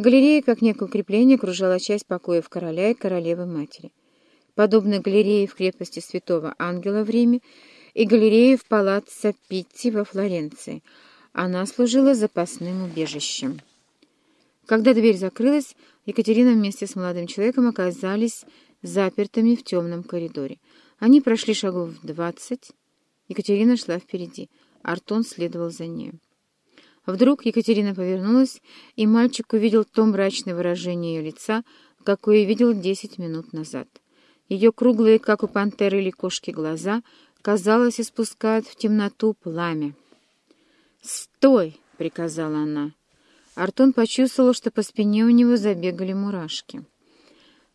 Галерея, как некое укрепление, окружала часть покоев короля и королевы-матери. Подобно галерее в крепости святого Ангела в Риме и галерее в палаццо Питти во Флоренции, она служила запасным убежищем. Когда дверь закрылась, Екатерина вместе с молодым человеком оказались запертыми в темном коридоре. Они прошли шагов двадцать. Екатерина шла впереди. Артон следовал за ней. Вдруг Екатерина повернулась, и мальчик увидел то мрачное выражение ее лица, какое видел десять минут назад. Ее круглые, как у пантеры или кошки, глаза, казалось, испускают в темноту пламя. «Стой!» — приказала она. Артон почувствовал, что по спине у него забегали мурашки.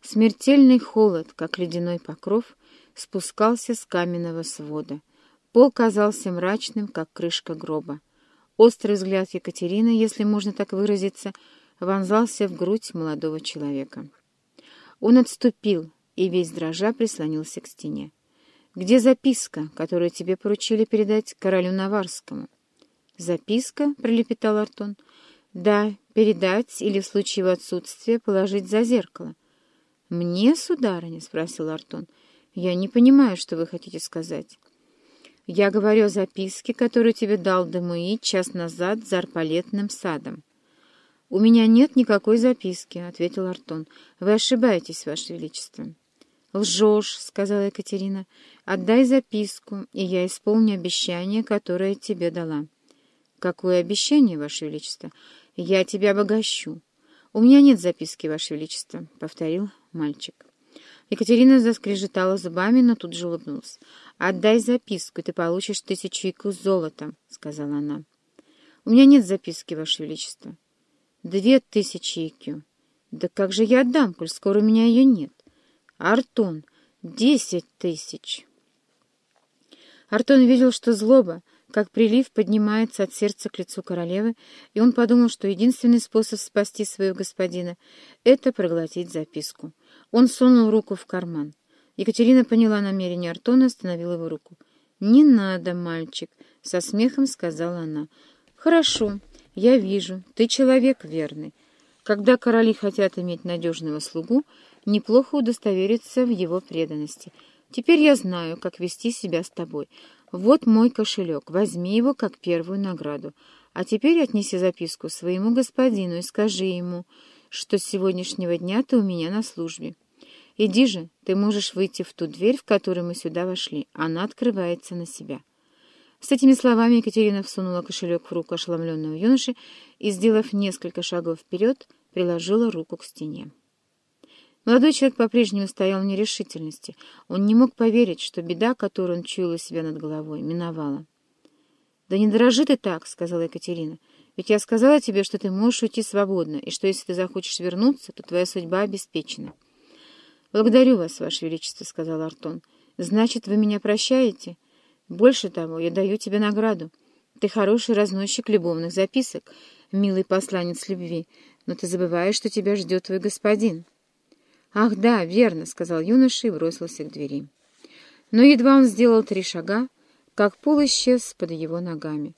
Смертельный холод, как ледяной покров, спускался с каменного свода. Пол казался мрачным, как крышка гроба. Острый взгляд Екатерины, если можно так выразиться, вонзался в грудь молодого человека. Он отступил и весь дрожа прислонился к стене. «Где записка, которую тебе поручили передать королю Наварскому?» «Записка?» — пролепетал Артон. «Да, передать или в случае его отсутствия положить за зеркало». «Мне, сударыня?» — спросил Артон. «Я не понимаю, что вы хотите сказать». «Я говорю о записке, которую тебе дал Демуи час назад за арпалетным садом». «У меня нет никакой записки», — ответил Артон. «Вы ошибаетесь, Ваше Величество». «Лжешь», — сказала Екатерина. «Отдай записку, и я исполню обещание, которое тебе дала». «Какое обещание, Ваше Величество? Я тебя обогащу». «У меня нет записки, Ваше Величество», — повторил мальчик. Екатерина заскрежетала зубами, но тут же улыбнулась. «Отдай записку, ты получишь тысячу ику золота», — сказала она. «У меня нет записки, Ваше Величество». «Две тысячи икю». «Да как же я отдам, коль скоро у меня ее нет?» «Артон, десять тысяч». Артон видел, что злоба, как прилив поднимается от сердца к лицу королевы, и он подумал, что единственный способ спасти своего господина — это проглотить записку. Он сунул руку в карман. Екатерина поняла намерение Артона и остановила его руку. «Не надо, мальчик», — со смехом сказала она. «Хорошо, я вижу, ты человек верный. Когда короли хотят иметь надежного слугу, неплохо удостовериться в его преданности. Теперь я знаю, как вести себя с тобой». «Вот мой кошелек, возьми его как первую награду. А теперь отнеси записку своему господину и скажи ему, что с сегодняшнего дня ты у меня на службе. Иди же, ты можешь выйти в ту дверь, в которую мы сюда вошли. Она открывается на себя». С этими словами Екатерина всунула кошелек в руку ошеломленного юноши и, сделав несколько шагов вперед, приложила руку к стене. Молодой человек по-прежнему стоял в нерешительности. Он не мог поверить, что беда, которую он чуял у себя над головой, миновала. «Да не дрожи ты так», — сказала Екатерина. «Ведь я сказала тебе, что ты можешь уйти свободно, и что если ты захочешь вернуться, то твоя судьба обеспечена». «Благодарю вас, Ваше Величество», — сказал Артон. «Значит, вы меня прощаете? Больше того, я даю тебе награду. Ты хороший разносчик любовных записок, милый посланец любви, но ты забываешь, что тебя ждет твой господин». «Ах, да, верно», — сказал юноша и бросился к двери. Но едва он сделал три шага, как пол исчез под его ногами.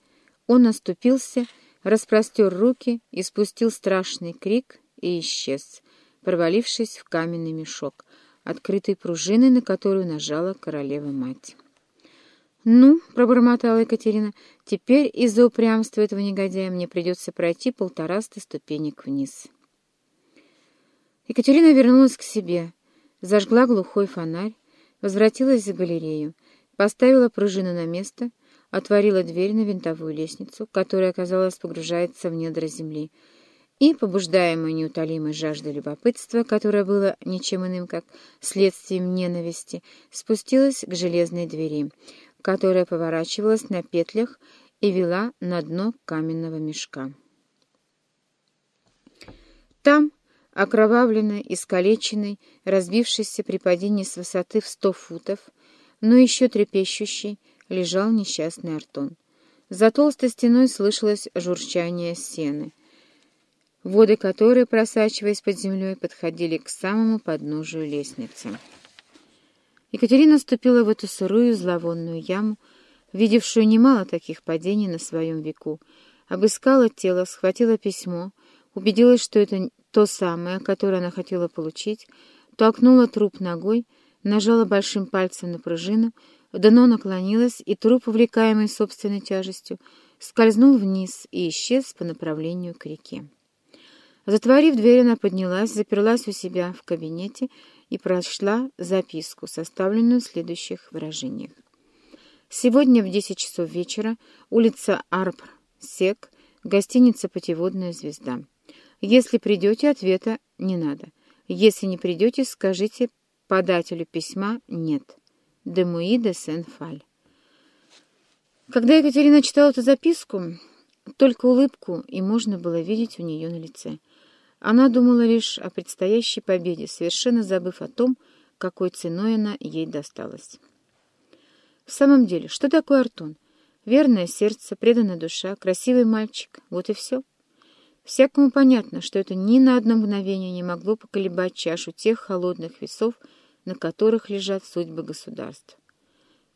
Он наступился, распростер руки, и спустил страшный крик и исчез, провалившись в каменный мешок, открытой пружиной, на которую нажала королева-мать. «Ну», — пробормотала Екатерина, — «теперь из-за упрямства этого негодяя мне придется пройти полтораста ступенек вниз». Екатерина вернулась к себе, зажгла глухой фонарь, возвратилась в галерею, поставила пружину на место, отворила дверь на винтовую лестницу, которая, казалось, погружается в недра земли, и, побуждаемая неутолимой жаждой любопытства, которое было ничем иным, как следствием ненависти, спустилась к железной двери, которая поворачивалась на петлях и вела на дно каменного мешка. Там, окровавленный, искалеченный, разбившийся при падении с высоты в сто футов, но еще трепещущий, лежал несчастный Артон. За толстой стеной слышалось журчание сены, воды которой, просачиваясь под землей, подходили к самому подножию лестницы. Екатерина ступила в эту сырую зловонную яму, видевшую немало таких падений на своем веку, обыскала тело, схватила письмо, убедилась, что это то самое, которое она хотела получить, толкнула труп ногой, нажала большим пальцем на пружину, дно наклонилось, и труп, увлекаемый собственной тяжестью, скользнул вниз и исчез по направлению к реке. Затворив дверь, она поднялась, заперлась у себя в кабинете и прочла записку, составленную в следующих выражениях. Сегодня в 10 часов вечера, улица Арбр-Сек, гостиница «Путеводная звезда». Если придете, ответа не надо. Если не придете, скажите подателю письма «нет». Демуи де Сен-Фаль. Когда Екатерина читала эту записку, только улыбку и можно было видеть у нее на лице. Она думала лишь о предстоящей победе, совершенно забыв о том, какой ценой она ей досталась. В самом деле, что такое Артон? Верное сердце, преданная душа, красивый мальчик — вот и все. Всякому понятно, что это ни на одно мгновение не могло поколебать чашу тех холодных весов, на которых лежат судьбы государств.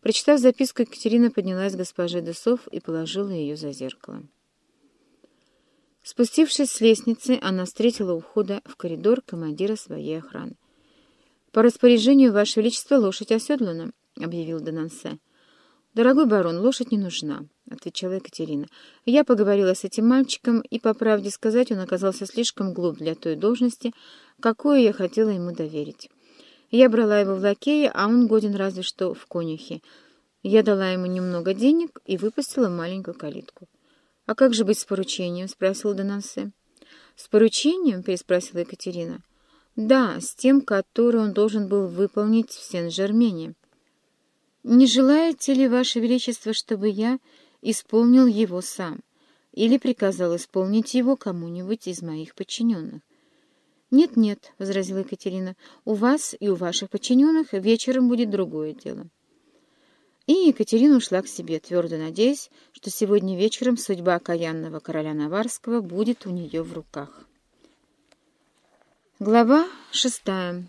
Прочитав записку, Екатерина поднялась к госпоже Десов и положила ее за зеркало. Спустившись с лестницы, она встретила у входа в коридор командира своей охраны. «По распоряжению Ваше Величество лошадь оседлана», — объявил Денансе. «Дорогой барон, лошадь не нужна», — отвечала Екатерина. «Я поговорила с этим мальчиком, и, по правде сказать, он оказался слишком глуп для той должности, какую я хотела ему доверить. Я брала его в лакея, а он годен разве что в конюхе. Я дала ему немного денег и выпустила маленькую калитку. «А как же быть с поручением?» — спросил Денансе. «С поручением?» — переспросила Екатерина. «Да, с тем, которое он должен был выполнить в Сен-Жермене. Не желаете ли, Ваше Величество, чтобы я исполнил его сам или приказал исполнить его кому-нибудь из моих подчиненных?» «Нет-нет», — возразила Екатерина, — «у вас и у ваших подчиненных вечером будет другое дело». И Екатерина ушла к себе, твердо надеясь, что сегодня вечером судьба окаянного короля Наварского будет у нее в руках. Глава шестая.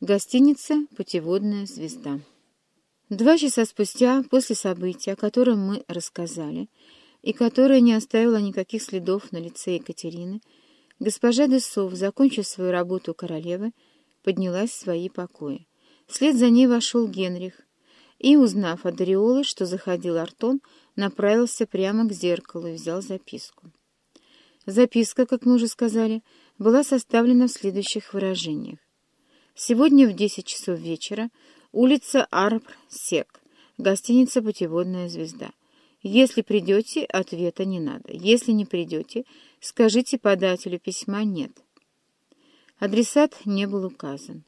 Гостиница «Путеводная звезда». Два часа спустя, после события, о котором мы рассказали, и которое не оставило никаких следов на лице Екатерины, госпожа Десов, закончив свою работу королевы, поднялась в свои покои. Вслед за ней вошел Генрих, и, узнав от Риолы, что заходил Артон, направился прямо к зеркалу и взял записку. Записка, как мы уже сказали, была составлена в следующих выражениях. Сегодня в 10 часов вечера улица Арбр-Сек, гостиница «Путеводная звезда». Если придете, ответа не надо. Если не придете, скажите подателю письма «нет». Адресат не был указан.